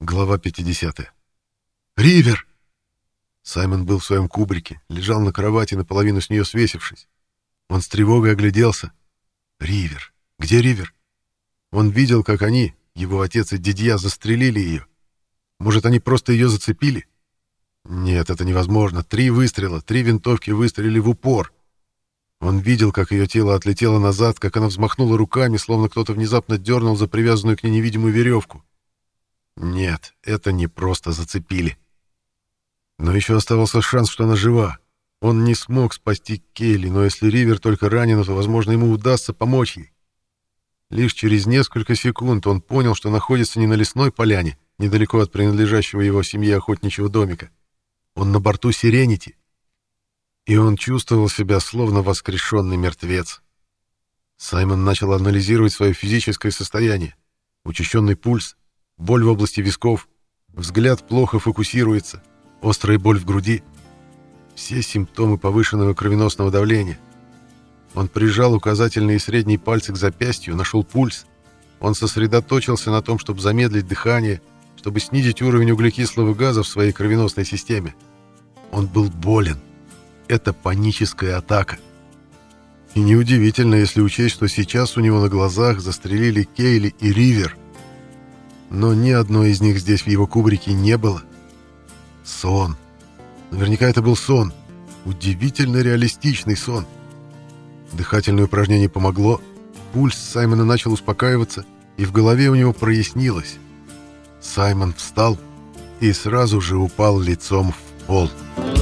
Глава 50. «Ривер!» Саймон был в своем кубрике, лежал на кровати, наполовину с нее свесившись. Он с тревогой огляделся. «Ривер! Где Ривер?» Он видел, как они, его отец и дядья, застрелили ее. Может, они просто ее зацепили? Нет, это невозможно. Три выстрела, три винтовки выстрелили в упор. Он видел, как ее тело отлетело назад, как она взмахнула руками, словно кто-то внезапно дернул за привязанную к ней невидимую веревку. Нет, это не просто зацепили. Но еще оставался шанс, что она жива. Он не смог спасти Кейли, но если Ривер только ранена, то, возможно, ему удастся помочь ей. Лишь через несколько секунд он понял, что находится не на лесной поляне, недалеко от принадлежащего его семье охотничьего домика. Он на борту Сиренити. И он чувствовал себя словно воскрешенный мертвец. Саймон начал анализировать свое физическое состояние. Учащенный пульс, боль в области висков, взгляд плохо фокусируется, острая боль в груди. Все симптомы повышенного кровеносного давления. Он прижал указательный и средний пальцы к запястью, нашел пульс. Он сосредоточился на том, чтобы замедлить дыхание, чтобы снизить уровень углекислого газа в своей кровеносной системе. Он был болен. Это паническая атака. И неудивительно, если учесть, что сейчас у него на глазах застрелили Кейли и Ривер — но ни одной из них здесь в его кубрике не было. Сон. Наверняка это был сон. Удивительно реалистичный сон. Дыхательное упражнение помогло. Пульс Саймона начал успокаиваться, и в голове у него прояснилось. Саймон встал и сразу же упал лицом в пол. «Саймон»